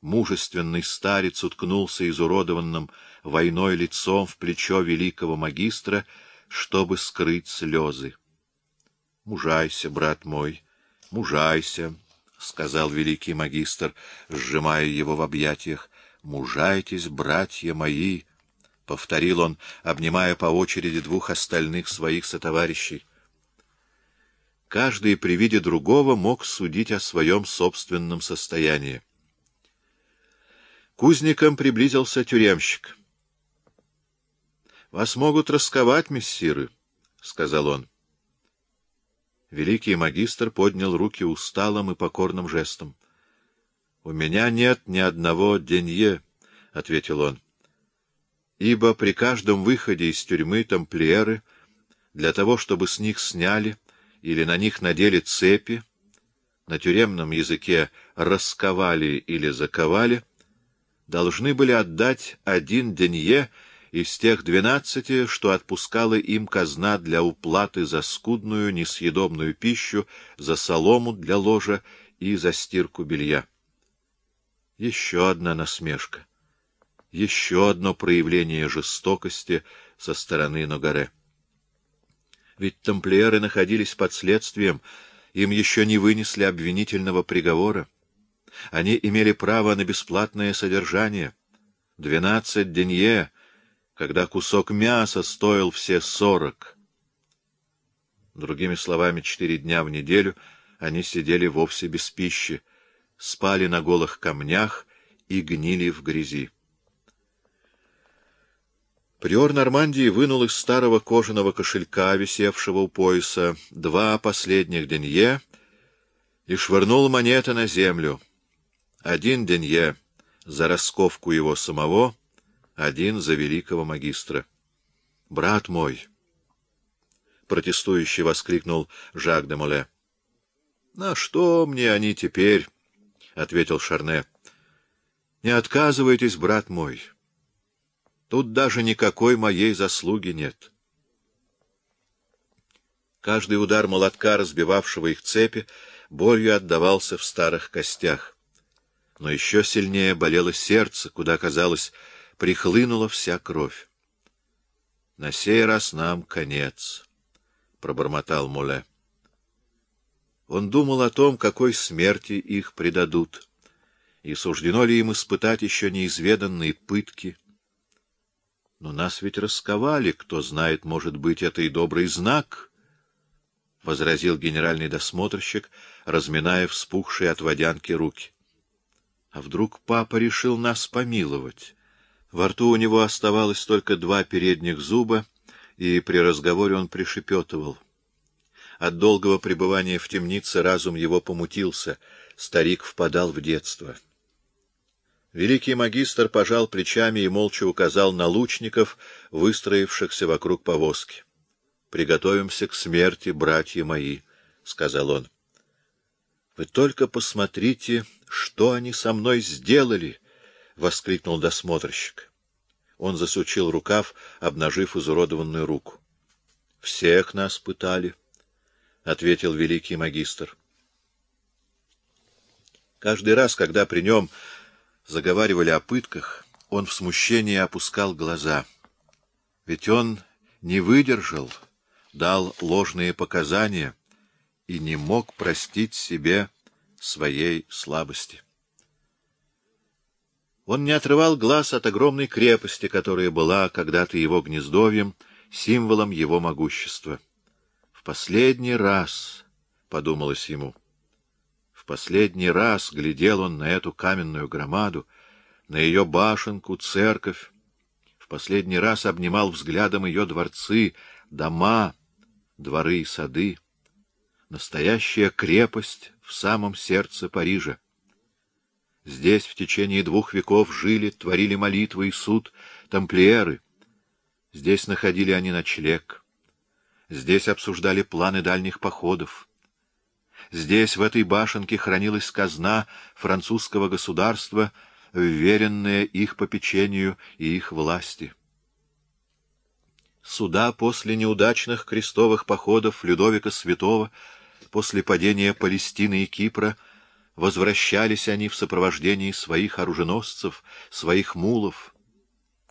Мужественный старец уткнулся изуродованным войной лицом в плечо великого магистра, чтобы скрыть слезы. — Мужайся, брат мой, мужайся, — сказал великий магистр, сжимая его в объятиях. — Мужайтесь, братья мои, — повторил он, обнимая по очереди двух остальных своих сотоварищей. Каждый при виде другого мог судить о своем собственном состоянии. Кузникам приблизился тюремщик. — Вас могут расковать, мессиры, — сказал он. Великий магистр поднял руки усталым и покорным жестом. — У меня нет ни одного денье, — ответил он. — Ибо при каждом выходе из тюрьмы тамплиеры, для того, чтобы с них сняли или на них надели цепи, на тюремном языке расковали или заковали, должны были отдать один денье — из тех двенадцати, что отпускала им казна для уплаты за скудную несъедобную пищу, за солому для ложа и за стирку белья. Еще одна насмешка, еще одно проявление жестокости со стороны Ногаре. Ведь тамплиеры находились под следствием, им еще не вынесли обвинительного приговора. Они имели право на бесплатное содержание. Двенадцать денье когда кусок мяса стоил все сорок. Другими словами, четыре дня в неделю они сидели вовсе без пищи, спали на голых камнях и гнили в грязи. Приор Нормандии вынул из старого кожаного кошелька, висевшего у пояса, два последних денье и швырнул монеты на землю. Один денье за расковку его самого — один за великого магистра. — Брат мой! — протестующий воскликнул Жак де Моле. — На что мне они теперь? — ответил Шарне. — Не отказывайтесь, брат мой. Тут даже никакой моей заслуги нет. Каждый удар молотка, разбивавшего их цепи, болью отдавался в старых костях. Но еще сильнее болело сердце, куда, казалось, прихлынула вся кровь. — На сей раз нам конец, — пробормотал Муле. Он думал о том, какой смерти их предадут, и суждено ли им испытать еще неизведанные пытки. Но нас ведь расковали, кто знает, может быть, это и добрый знак, — возразил генеральный досмотрщик, разминая вспухшие от водянки руки. — А вдруг папа решил нас помиловать? Во рту у него оставалось только два передних зуба, и при разговоре он пришепетывал. От долгого пребывания в темнице разум его помутился, старик впадал в детство. Великий магистр пожал плечами и молча указал на лучников, выстроившихся вокруг повозки. — Приготовимся к смерти, братья мои, — сказал он. — Вы только посмотрите, что они со мной сделали! —— воскликнул досмотрщик. Он засучил рукав, обнажив изуродованную руку. — Всех нас пытали, — ответил великий магистр. Каждый раз, когда при нем заговаривали о пытках, он в смущении опускал глаза. Ведь он не выдержал, дал ложные показания и не мог простить себе своей слабости. Он не отрывал глаз от огромной крепости, которая была когда-то его гнездовьем, символом его могущества. В последний раз, — подумалось ему, — в последний раз глядел он на эту каменную громаду, на ее башенку, церковь, в последний раз обнимал взглядом ее дворцы, дома, дворы и сады. Настоящая крепость в самом сердце Парижа. Здесь в течение двух веков жили, творили молитвы и суд тамплиеры. Здесь находили они ночлег. Здесь обсуждали планы дальних походов. Здесь, в этой башенке, хранилась казна французского государства, вверенная их попечению и их власти. Суда после неудачных крестовых походов Людовика Святого, после падения Палестины и Кипра — возвращались они в сопровождении своих оруженосцев, своих мулов,